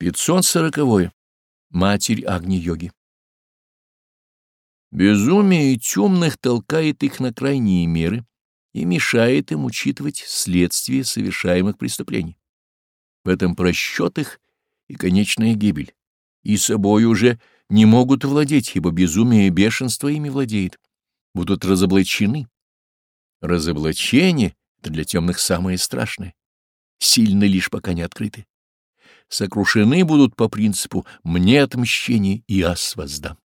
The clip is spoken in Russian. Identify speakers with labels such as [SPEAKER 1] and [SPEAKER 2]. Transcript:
[SPEAKER 1] 540. Матерь Агни-йоги Безумие темных толкает их на крайние меры и мешает им учитывать следствие совершаемых преступлений. В этом просчет их и конечная гибель, и собой уже не могут владеть, ибо безумие и бешенство ими владеет, будут разоблачены. Разоблачение — это для темных самое страшное, сильны лишь пока не открыты сокрушены будут по принципу «мне отмщение и ас воздам».